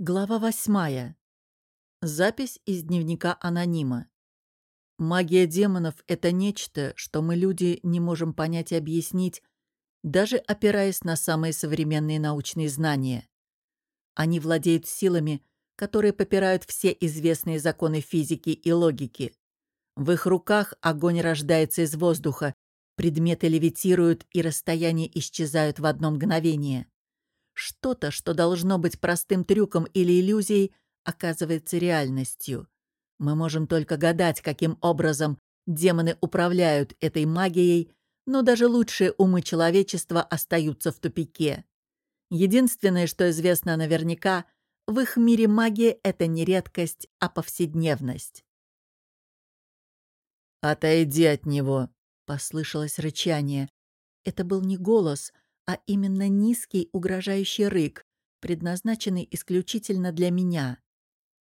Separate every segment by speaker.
Speaker 1: Глава восьмая. Запись из дневника анонима. Магия демонов — это нечто, что мы, люди, не можем понять и объяснить, даже опираясь на самые современные научные знания. Они владеют силами, которые попирают все известные законы физики и логики. В их руках огонь рождается из воздуха, предметы левитируют и расстояния исчезают в одно мгновение. Что-то, что должно быть простым трюком или иллюзией, оказывается реальностью. Мы можем только гадать, каким образом демоны управляют этой магией, но даже лучшие умы человечества остаются в тупике. Единственное, что известно наверняка, в их мире магия — это не редкость, а повседневность. «Отойди от него!» — послышалось рычание. Это был не голос — а именно низкий угрожающий рык, предназначенный исключительно для меня.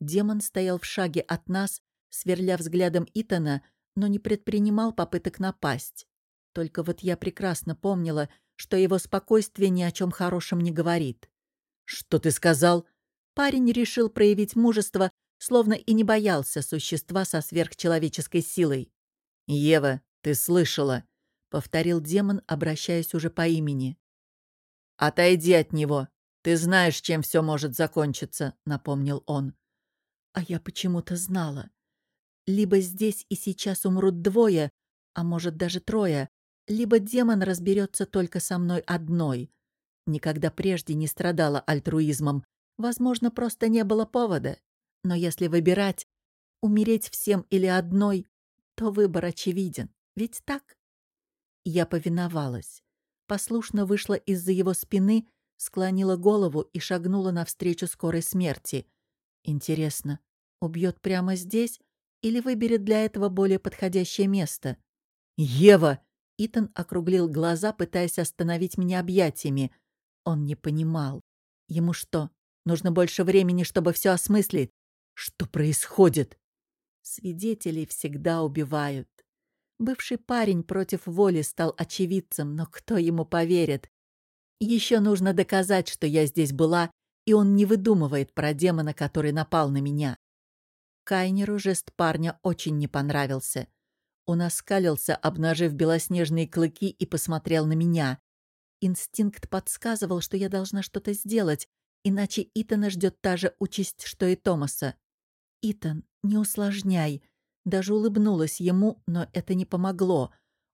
Speaker 1: Демон стоял в шаге от нас, сверля взглядом Итана, но не предпринимал попыток напасть. Только вот я прекрасно помнила, что его спокойствие ни о чем хорошем не говорит. «Что ты сказал?» Парень решил проявить мужество, словно и не боялся существа со сверхчеловеческой силой. «Ева, ты слышала?» — повторил демон, обращаясь уже по имени. «Отойди от него. Ты знаешь, чем все может закончиться», — напомнил он. А я почему-то знала. Либо здесь и сейчас умрут двое, а может даже трое, либо демон разберется только со мной одной. Никогда прежде не страдала альтруизмом. Возможно, просто не было повода. Но если выбирать, умереть всем или одной, то выбор очевиден. Ведь так? Я повиновалась послушно вышла из-за его спины, склонила голову и шагнула навстречу скорой смерти. Интересно, убьет прямо здесь или выберет для этого более подходящее место? «Ева!» Итан округлил глаза, пытаясь остановить меня объятиями. Он не понимал. Ему что, нужно больше времени, чтобы все осмыслить? Что происходит? Свидетелей всегда убивают. Бывший парень против воли стал очевидцем, но кто ему поверит? Еще нужно доказать, что я здесь была, и он не выдумывает про демона, который напал на меня. Кайнеру жест парня очень не понравился. Он оскалился, обнажив белоснежные клыки, и посмотрел на меня. Инстинкт подсказывал, что я должна что-то сделать, иначе Итана ждет та же участь, что и Томаса. «Итан, не усложняй», даже улыбнулась ему, но это не помогло.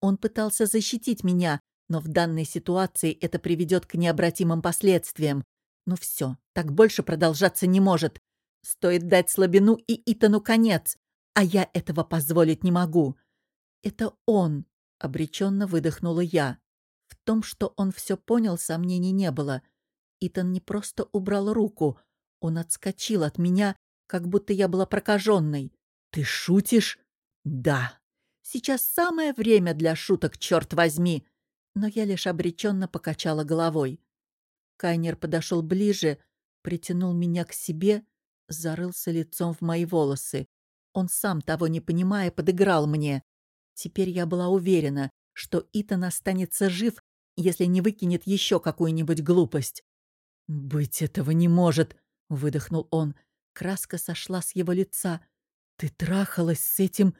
Speaker 1: Он пытался защитить меня, но в данной ситуации это приведет к необратимым последствиям. Ну все, так больше продолжаться не может. Стоит дать слабину и Итану конец, а я этого позволить не могу. Это он, — обреченно выдохнула я. В том, что он все понял, сомнений не было. Итан не просто убрал руку, он отскочил от меня, как будто я была прокаженной. «Ты шутишь?» «Да. Сейчас самое время для шуток, черт возьми!» Но я лишь обреченно покачала головой. Кайнер подошел ближе, притянул меня к себе, зарылся лицом в мои волосы. Он сам, того не понимая, подыграл мне. Теперь я была уверена, что Итан останется жив, если не выкинет еще какую-нибудь глупость. «Быть этого не может!» — выдохнул он. Краска сошла с его лица. «Ты трахалась с этим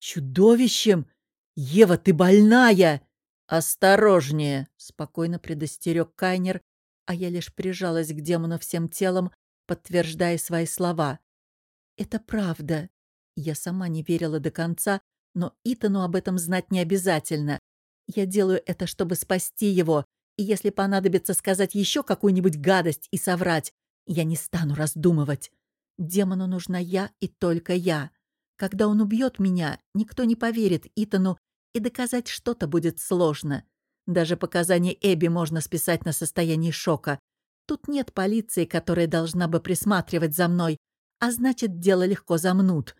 Speaker 1: чудовищем? Ева, ты больная!» «Осторожнее!» — спокойно предостерег Кайнер, а я лишь прижалась к демону всем телом, подтверждая свои слова. «Это правда». Я сама не верила до конца, но Итану об этом знать не обязательно. Я делаю это, чтобы спасти его, и если понадобится сказать еще какую-нибудь гадость и соврать, я не стану раздумывать. Демону нужна я и только я. Когда он убьет меня, никто не поверит Итану, и доказать что-то будет сложно. Даже показания Эбби можно списать на состояние шока. Тут нет полиции, которая должна бы присматривать за мной, а значит, дело легко замнут.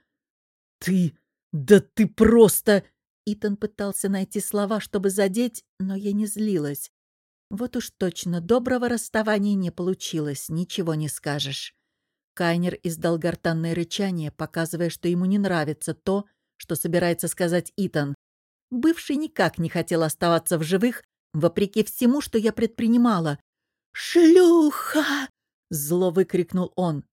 Speaker 1: «Ты... да ты просто...» Итан пытался найти слова, чтобы задеть, но я не злилась. Вот уж точно, доброго расставания не получилось, ничего не скажешь. Кайнер издал гортанное рычание, показывая, что ему не нравится то, что собирается сказать Итан. Бывший никак не хотел оставаться в живых, вопреки всему, что я предпринимала. «Шлюха!» Зло выкрикнул он.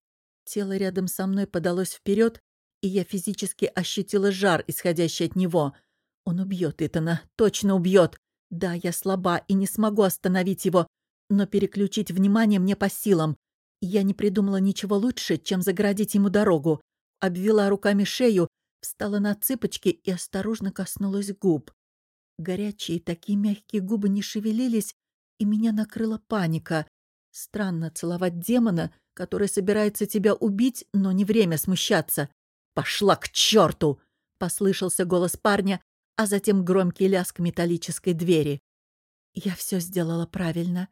Speaker 1: Тело рядом со мной подалось вперед, и я физически ощутила жар, исходящий от него. Он убьет Итана, точно убьет. Да, я слаба и не смогу остановить его, но переключить внимание мне по силам. Я не придумала ничего лучше, чем заградить ему дорогу. Обвела руками шею, встала на цыпочки и осторожно коснулась губ. Горячие такие мягкие губы не шевелились, и меня накрыла паника. Странно целовать демона, который собирается тебя убить, но не время смущаться. «Пошла к черту!» — послышался голос парня, а затем громкий лязг металлической двери. Я все сделала правильно.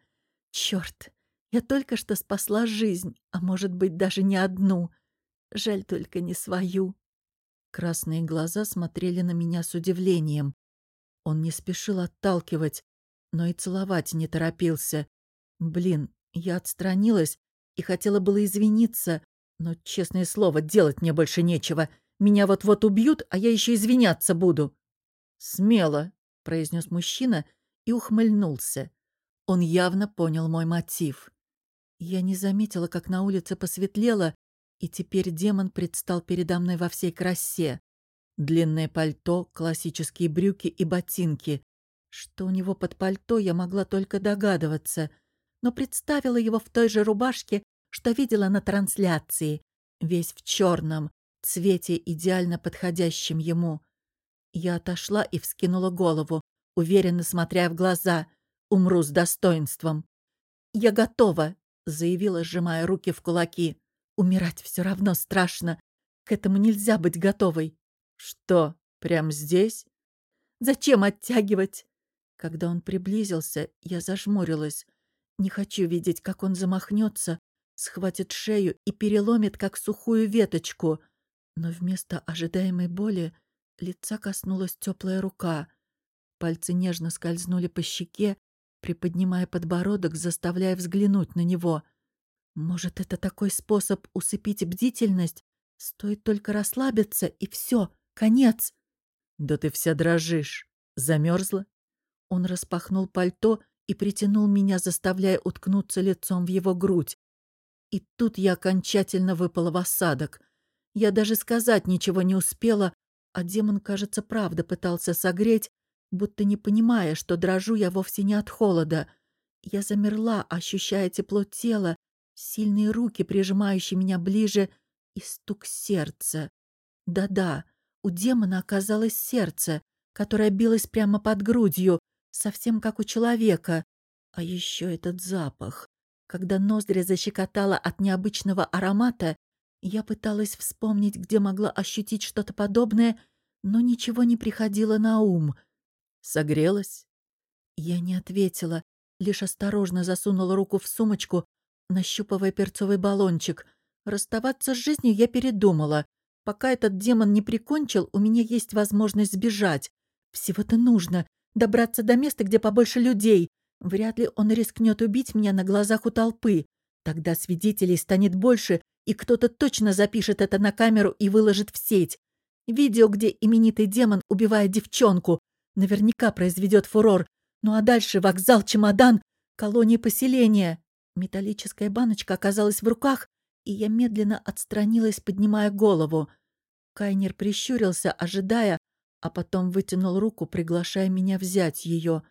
Speaker 1: Черт, я только что спасла жизнь, а может быть, даже не одну. Жаль только не свою. Красные глаза смотрели на меня с удивлением. Он не спешил отталкивать, но и целовать не торопился. Блин, я отстранилась и хотела было извиниться, но, честное слово, делать мне больше нечего. Меня вот-вот убьют, а я еще извиняться буду. «Смело», — произнес мужчина и ухмыльнулся. Он явно понял мой мотив. Я не заметила, как на улице посветлело, и теперь демон предстал передо мной во всей красе. Длинное пальто, классические брюки и ботинки. Что у него под пальто, я могла только догадываться, но представила его в той же рубашке, что видела на трансляции, весь в черном, цвете, идеально подходящем ему. Я отошла и вскинула голову, уверенно смотря в глаза. Умру с достоинством. «Я готова», — заявила, сжимая руки в кулаки. «Умирать все равно страшно. К этому нельзя быть готовой». «Что, прямо здесь?» «Зачем оттягивать?» Когда он приблизился, я зажмурилась. Не хочу видеть, как он замахнется, схватит шею и переломит, как сухую веточку. Но вместо ожидаемой боли лица коснулась теплая рука. Пальцы нежно скользнули по щеке, приподнимая подбородок, заставляя взглянуть на него. Может, это такой способ усыпить бдительность? Стоит только расслабиться, и все, конец. Да ты вся дрожишь. Замерзла? Он распахнул пальто и притянул меня, заставляя уткнуться лицом в его грудь. И тут я окончательно выпала в осадок. Я даже сказать ничего не успела, а демон, кажется, правда пытался согреть, будто не понимая, что дрожу я вовсе не от холода. Я замерла, ощущая тепло тела, сильные руки, прижимающие меня ближе, и стук сердца. Да-да, у демона оказалось сердце, которое билось прямо под грудью, совсем как у человека. А еще этот запах. Когда ноздри защекотала от необычного аромата, я пыталась вспомнить, где могла ощутить что-то подобное, но ничего не приходило на ум. Согрелась? Я не ответила, лишь осторожно засунула руку в сумочку, нащупывая перцовый баллончик. Расставаться с жизнью я передумала. Пока этот демон не прикончил, у меня есть возможность сбежать. Всего-то нужно добраться до места, где побольше людей, Вряд ли он рискнет убить меня на глазах у толпы. Тогда свидетелей станет больше, и кто-то точно запишет это на камеру и выложит в сеть. Видео, где именитый демон убивает девчонку, наверняка произведет фурор. Ну а дальше вокзал, чемодан, колонии поселения. Металлическая баночка оказалась в руках, и я медленно отстранилась, поднимая голову. Кайнер прищурился, ожидая, а потом вытянул руку, приглашая меня взять ее.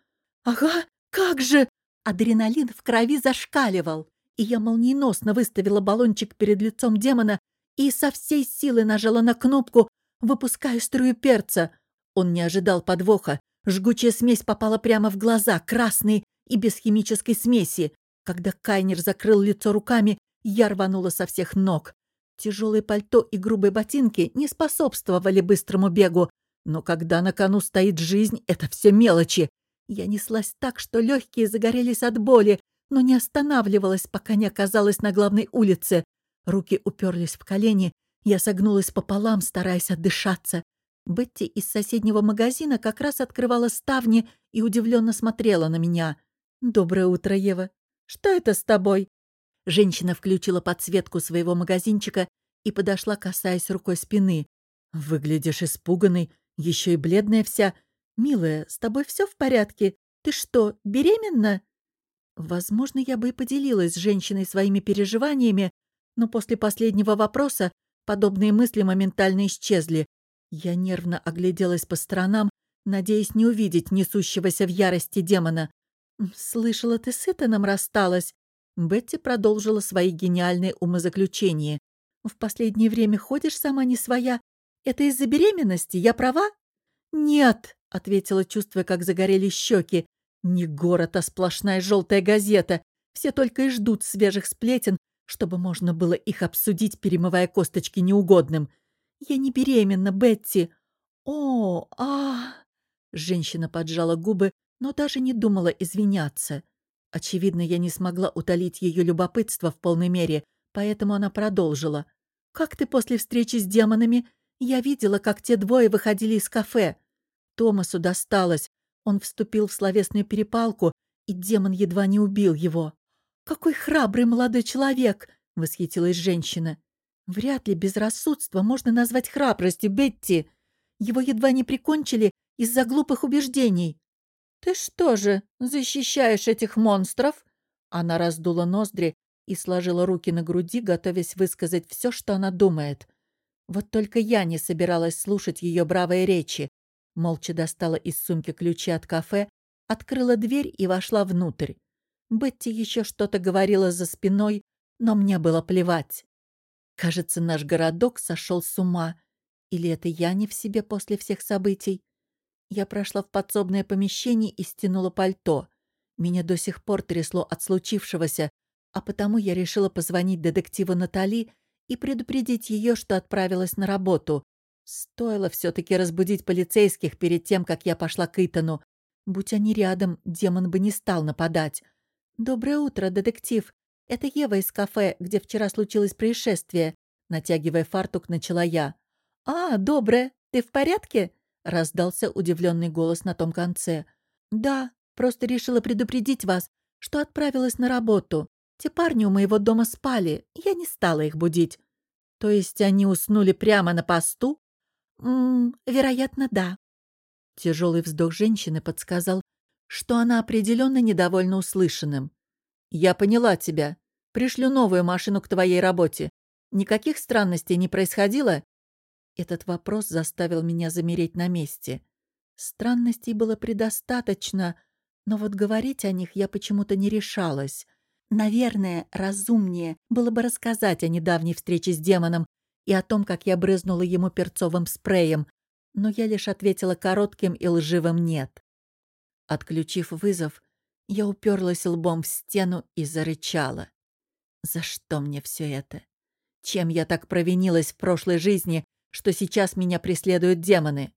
Speaker 1: «Ага, как же! Адреналин в крови зашкаливал, и я молниеносно выставила баллончик перед лицом демона и со всей силы нажала на кнопку, выпуская струю перца. Он не ожидал подвоха. Жгучая смесь попала прямо в глаза, красные и без химической смеси. Когда Кайнер закрыл лицо руками, я рванула со всех ног. Тяжелое пальто и грубые ботинки не способствовали быстрому бегу, но когда на кону стоит жизнь, это все мелочи. Я неслась так, что легкие загорелись от боли, но не останавливалась, пока не оказалась на главной улице. Руки уперлись в колени, я согнулась пополам, стараясь отдышаться. Бетти из соседнего магазина как раз открывала ставни и удивленно смотрела на меня. «Доброе утро, Ева. Что это с тобой?» Женщина включила подсветку своего магазинчика и подошла, касаясь рукой спины. «Выглядишь испуганной, еще и бледная вся. «Милая, с тобой все в порядке? Ты что, беременна?» Возможно, я бы и поделилась с женщиной своими переживаниями, но после последнего вопроса подобные мысли моментально исчезли. Я нервно огляделась по сторонам, надеясь не увидеть несущегося в ярости демона. «Слышала, ты с Итаном рассталась?» Бетти продолжила свои гениальные умозаключения. «В последнее время ходишь сама не своя. Это из-за беременности? Я права?» «Нет», — ответила, чувствуя, как загорели щеки. «Не город, а сплошная желтая газета. Все только и ждут свежих сплетен, чтобы можно было их обсудить, перемывая косточки неугодным. Я не беременна, Бетти». «О, а...» Женщина поджала губы, но даже не думала извиняться. Очевидно, я не смогла утолить ее любопытство в полной мере, поэтому она продолжила. «Как ты после встречи с демонами? Я видела, как те двое выходили из кафе. Томасу досталось. Он вступил в словесную перепалку, и демон едва не убил его. «Какой храбрый молодой человек!» — восхитилась женщина. «Вряд ли безрассудство можно назвать храбростью, Бетти. Его едва не прикончили из-за глупых убеждений. «Ты что же, защищаешь этих монстров?» Она раздула ноздри и сложила руки на груди, готовясь высказать все, что она думает. Вот только я не собиралась слушать ее бравые речи. Молча достала из сумки ключи от кафе, открыла дверь и вошла внутрь. Бетти еще что-то говорила за спиной, но мне было плевать. Кажется, наш городок сошел с ума. Или это я не в себе после всех событий? Я прошла в подсобное помещение и стянула пальто. Меня до сих пор трясло от случившегося, а потому я решила позвонить детективу Натали и предупредить ее, что отправилась на работу. Стоило все-таки разбудить полицейских перед тем, как я пошла к Итану. Будь они рядом, демон бы не стал нападать. «Доброе утро, детектив. Это Ева из кафе, где вчера случилось происшествие», натягивая фартук, начала я. «А, доброе. Ты в порядке?» Раздался удивленный голос на том конце. «Да, просто решила предупредить вас, что отправилась на работу. Те парни у моего дома спали, я не стала их будить». «То есть они уснули прямо на посту?» «Ммм, вероятно, да». Тяжелый вздох женщины подсказал, что она определенно недовольна услышанным. «Я поняла тебя. Пришлю новую машину к твоей работе. Никаких странностей не происходило?» Этот вопрос заставил меня замереть на месте. Странностей было предостаточно, но вот говорить о них я почему-то не решалась. Наверное, разумнее было бы рассказать о недавней встрече с демоном и о том, как я брызнула ему перцовым спреем, но я лишь ответила коротким и лживым «нет». Отключив вызов, я уперлась лбом в стену и зарычала. За что мне все это? Чем я так провинилась в прошлой жизни, что сейчас меня преследуют демоны.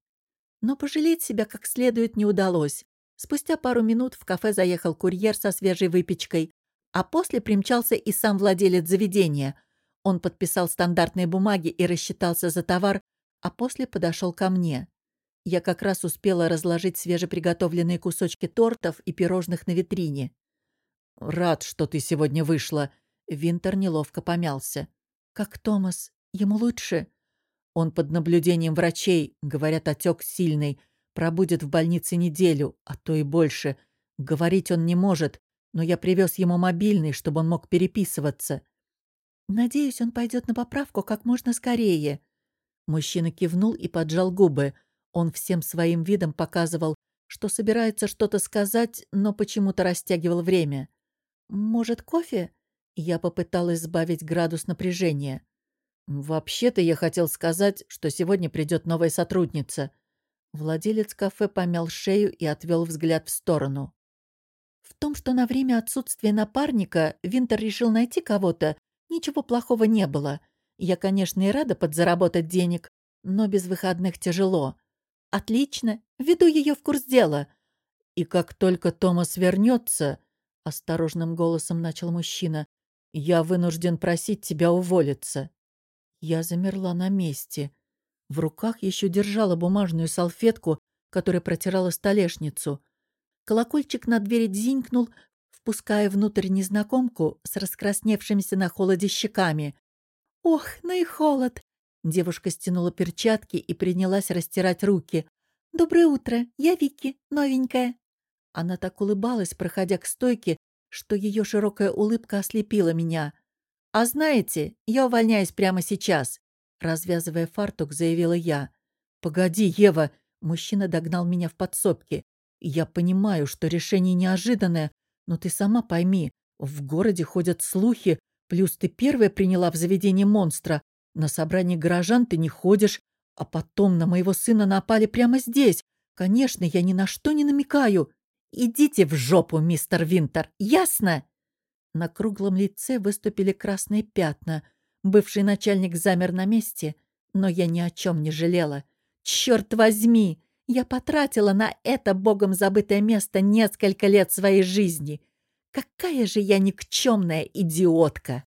Speaker 1: Но пожалеть себя как следует не удалось. Спустя пару минут в кафе заехал курьер со свежей выпечкой, а после примчался и сам владелец заведения. Он подписал стандартные бумаги и рассчитался за товар, а после подошел ко мне. Я как раз успела разложить свежеприготовленные кусочки тортов и пирожных на витрине. «Рад, что ты сегодня вышла», — Винтер неловко помялся. «Как Томас? Ему лучше?» Он под наблюдением врачей, говорят, отек сильный, пробудет в больнице неделю, а то и больше. Говорить он не может, но я привез ему мобильный, чтобы он мог переписываться. Надеюсь, он пойдет на поправку как можно скорее. Мужчина кивнул и поджал губы. Он всем своим видом показывал, что собирается что-то сказать, но почему-то растягивал время. «Может, кофе?» Я попыталась сбавить градус напряжения. «Вообще-то я хотел сказать, что сегодня придет новая сотрудница». Владелец кафе помял шею и отвел взгляд в сторону. В том, что на время отсутствия напарника Винтер решил найти кого-то, ничего плохого не было. Я, конечно, и рада подзаработать денег, но без выходных тяжело. Отлично, веду ее в курс дела. И как только Томас вернется, осторожным голосом начал мужчина, я вынужден просить тебя уволиться. Я замерла на месте. В руках еще держала бумажную салфетку, которая протирала столешницу. Колокольчик на двери дзинькнул, впуская внутрь незнакомку с раскрасневшимися на холоде щеками. «Ох, ну и холод!» Девушка стянула перчатки и принялась растирать руки. «Доброе утро, я Вики, новенькая». Она так улыбалась, проходя к стойке, что ее широкая улыбка ослепила меня. «А знаете, я увольняюсь прямо сейчас», — развязывая фартук, заявила я. «Погоди, Ева!» — мужчина догнал меня в подсобке. «Я понимаю, что решение неожиданное, но ты сама пойми, в городе ходят слухи, плюс ты первая приняла в заведении монстра. На собрании горожан ты не ходишь, а потом на моего сына напали прямо здесь. Конечно, я ни на что не намекаю. Идите в жопу, мистер Винтер, ясно?» На круглом лице выступили красные пятна. Бывший начальник замер на месте, но я ни о чем не жалела. «Черт возьми! Я потратила на это богом забытое место несколько лет своей жизни. Какая же я никчемная идиотка!»